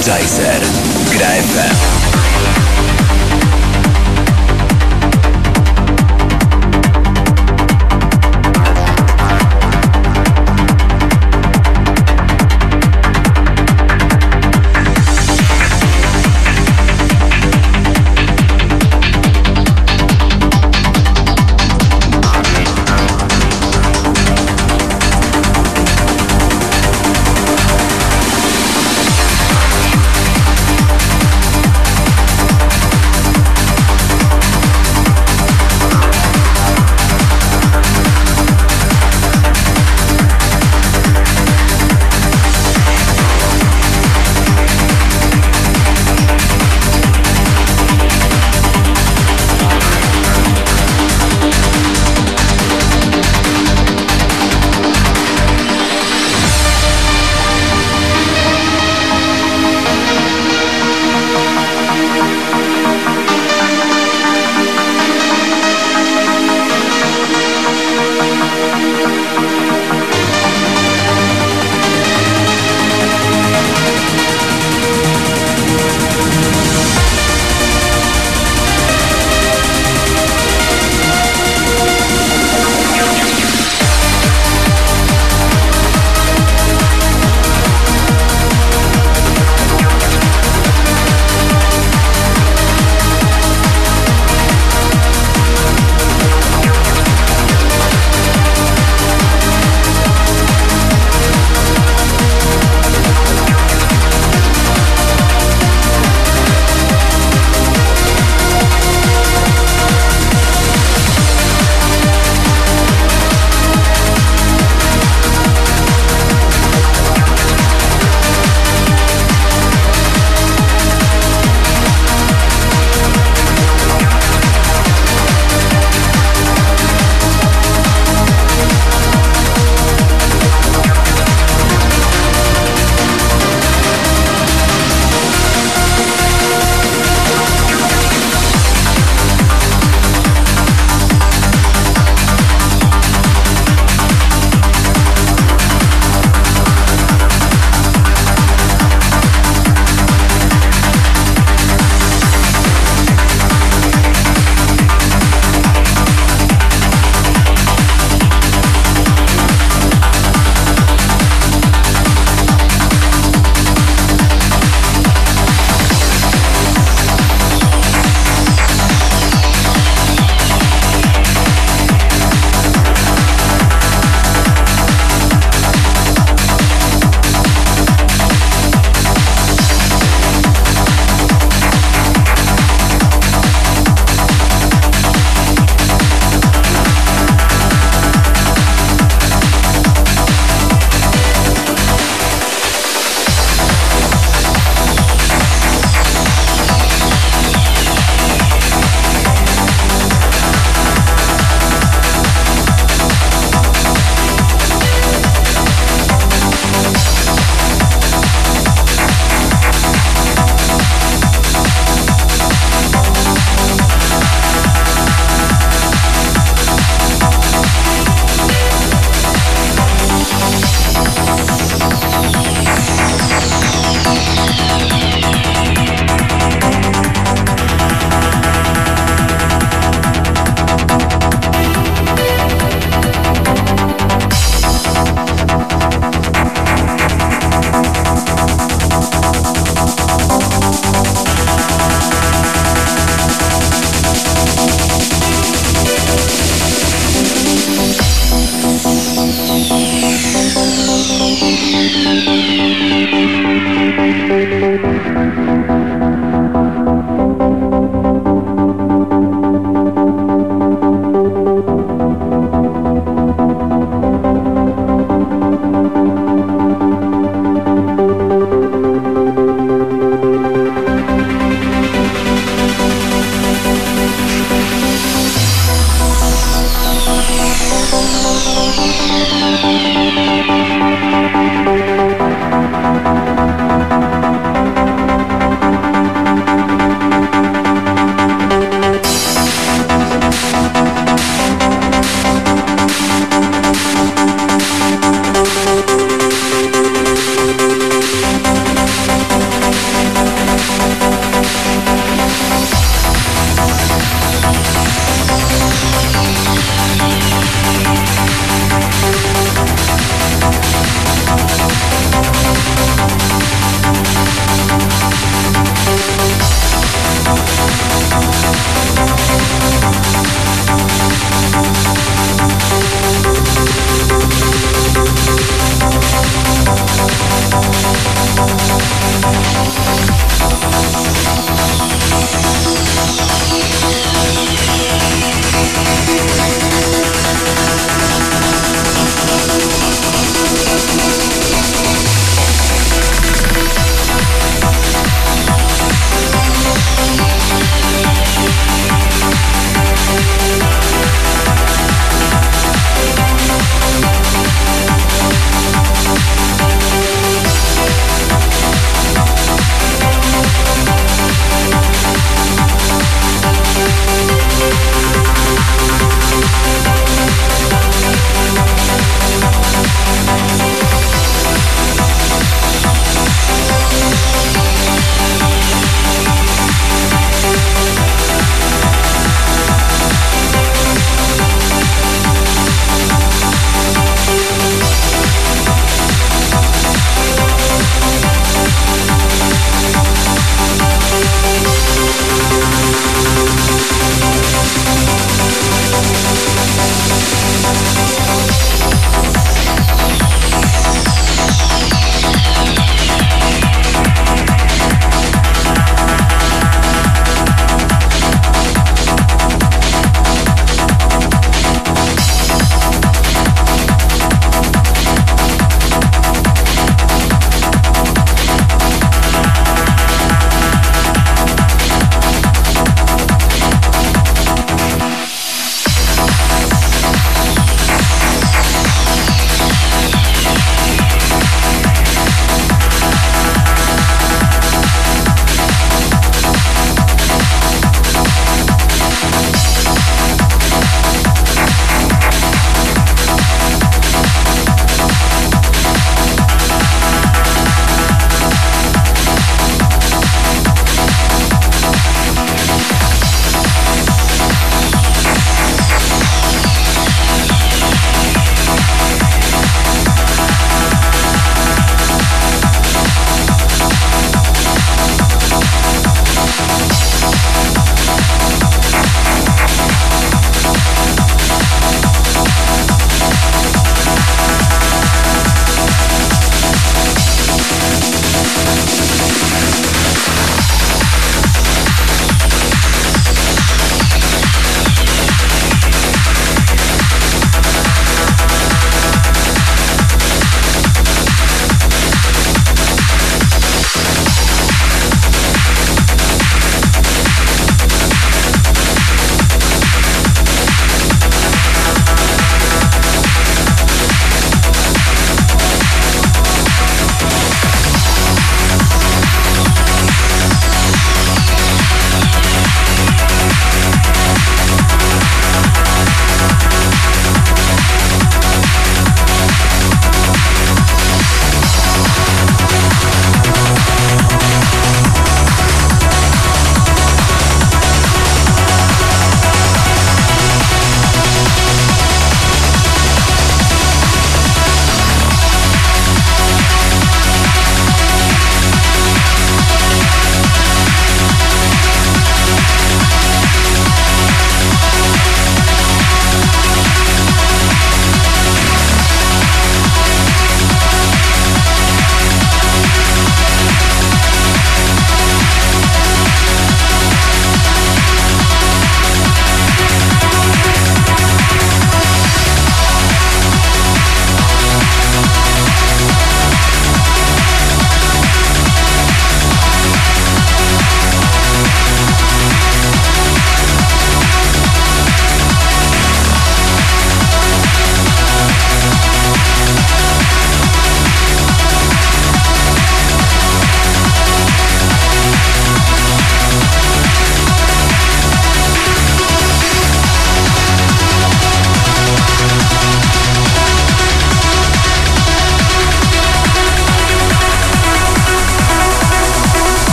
Energizer. Gra FM.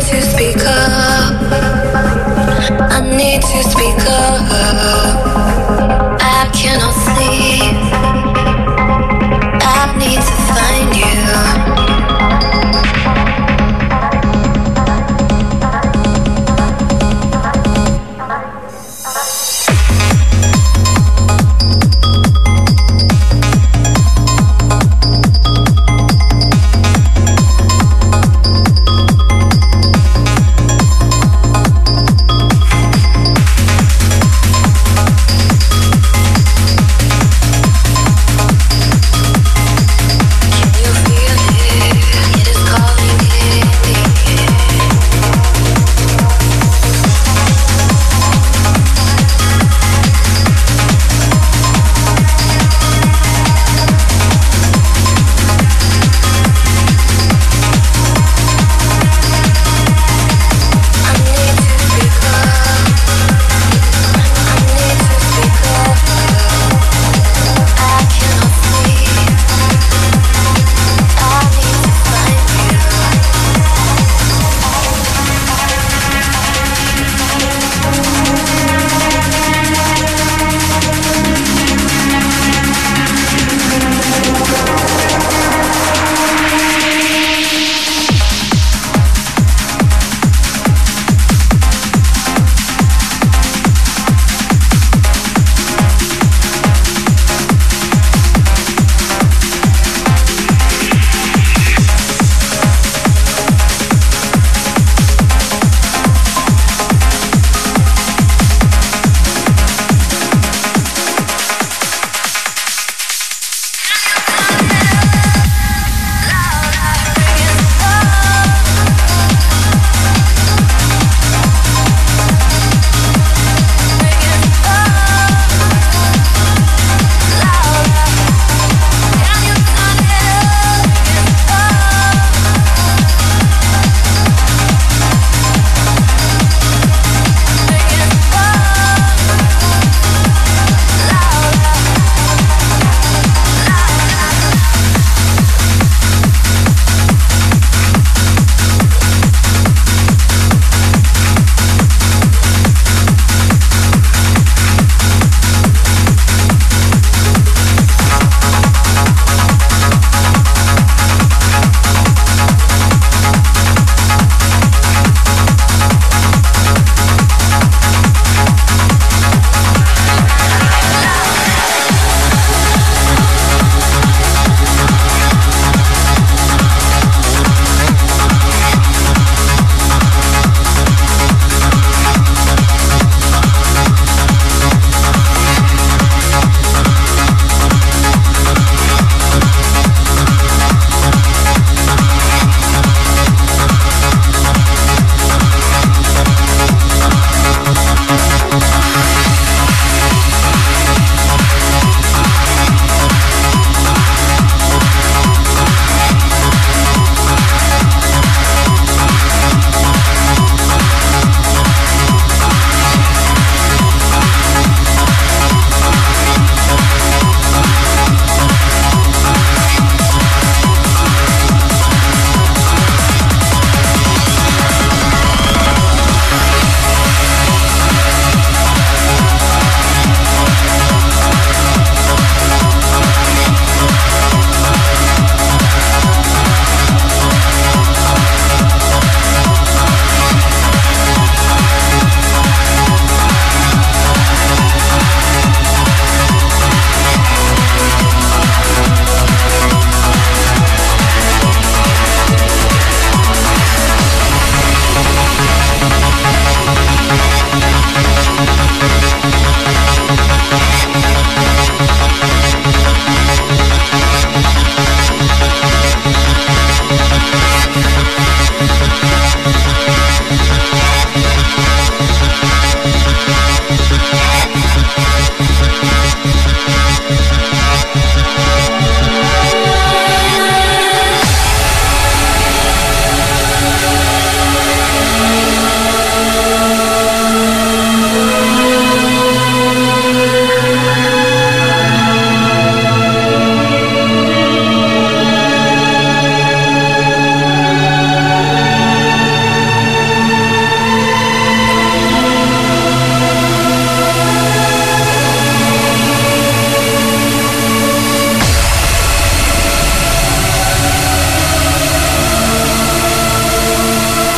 To speak up. I need to speak up.